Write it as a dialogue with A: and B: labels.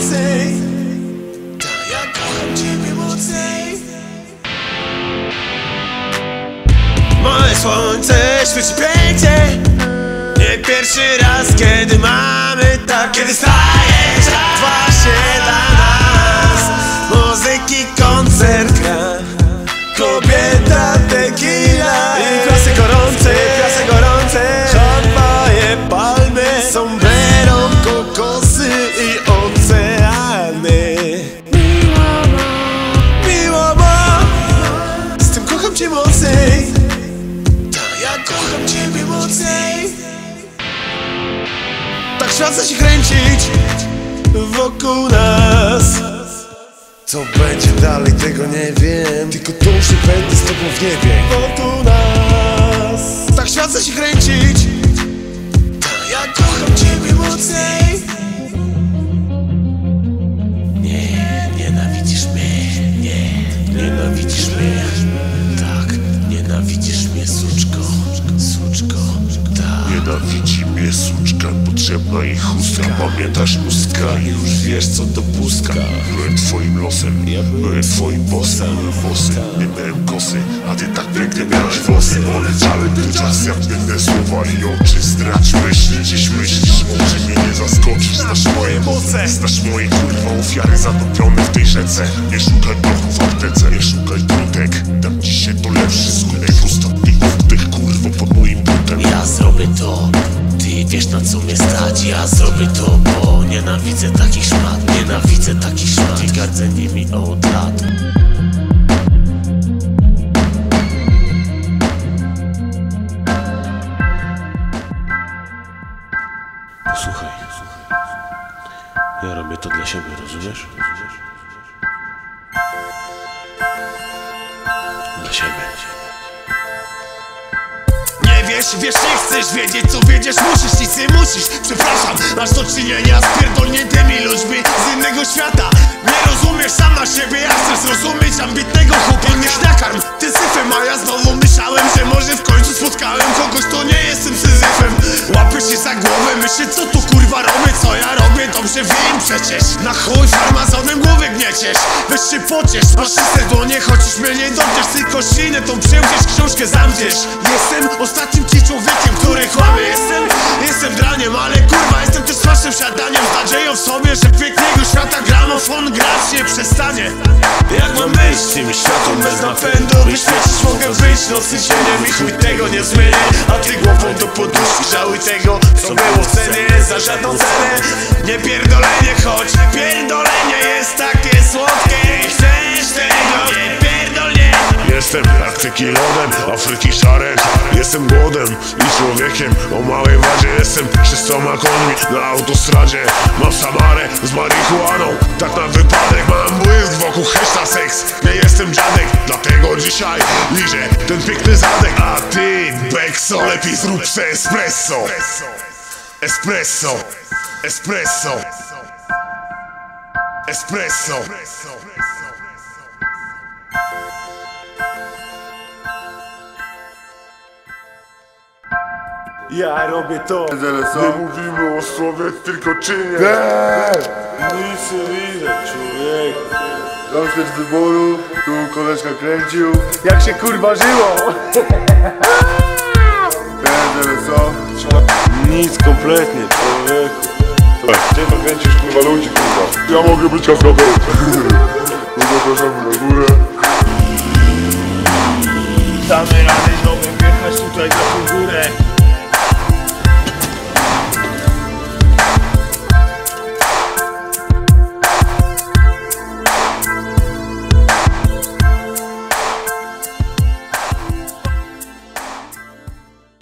A: mocniej. Tak, ja kocham ciebie mocniej. Moje słońce świeci pięknie. Nie pierwszy raz, kiedy mamy tak Kiedy staje czas właśnie dla nas. Muzyki koncert Świat się kręcić Wokół nas. Co będzie dalej, tego nie wiem. Tylko to, że będę z tobą w niebie. Wokół nas. Tak świat się kręcić
B: Nienawidzi mnie suczka, potrzebna jej chustka. Pamiętasz mustka i już wiesz co to pustka. Byłem twoim losem, byłem twoim bossem. Byłem bossem, nie miałem kosy, a ty tak pięknie miałeś włosy. Poleciały tu czas jak inne słowa i oczy Zdrać myśli, dziś myślisz, może mnie nie zaskoczysz. Znasz moje moce, znasz moje kurwa ofiary zatopione w tej rzece. Nie szukaj bloków w aptece, nie szukaj
A: Zrobię to, bo nienawidzę takich szmat Nienawidzę takich szmat. I gardzę nimi od lat. Posłuchaj, ja robię to dla siebie, rozumiesz? Dla siebie nie wiesz, wiesz, nie chcesz wiedzieć co wiedziesz Musisz, nic nie musisz, przepraszam Masz do czynienia z pierdolniętymi ludźmi z innego świata. Nie rozumiesz myślę co tu kurwa robię, co ja robię, dobrze wiem przecież. Na chuj farmazonem głowy gnieciesz, weź się pociesz Masz czyste dłonie, chociaż mnie nie dotkniesz. Tylko ślinę tą przełdziesz, książkę zamkniesz. Jestem ostatnim ci człowiekiem, który kłamie Jestem, jestem draniem, ale kurwa waszym siadaniem Z nadzieją w sobie, że pięknego świata gramofon grać nie przestanie. Jak mam być tym światłem bez napędu? By świecić mogę być nocnym cieniem I chuj tego nie zmienię. A ty głową do poduszki żałuj tego Co było w cenie za żadną cenę. Nie pierdolenie, choć pierdolenie jest takie słodkie
B: Jestem jak tequilodem, Afryki szarek Jestem głodem i człowiekiem. O małej wadzie Jestem szystoma końmi na autostradzie. Mam Samarę z marihuaną, tak na wypadek Mam błysk wokół heszta seks Nie jestem dziadek, dlatego dzisiaj liżę ten piękny zadek. A ty, Bekso, lepiej zrób se espresso. Espresso, espresso. Espresso
A: Ja robię to.
B: Nie mówimy o słowie, tylko czynie.
A: Nic nie widzę, człowieku.
C: Doszedł z wyboru, tu koleżka kręcił. Jak się kurwa żyło? Wiedziele co?
A: Nic kompletnie, człowieku.
B: Gdzie to kręcisz kurwa ludzi kurwa? Ja mogę być kaskaderem Zapraszamy na górę.
A: Damy radę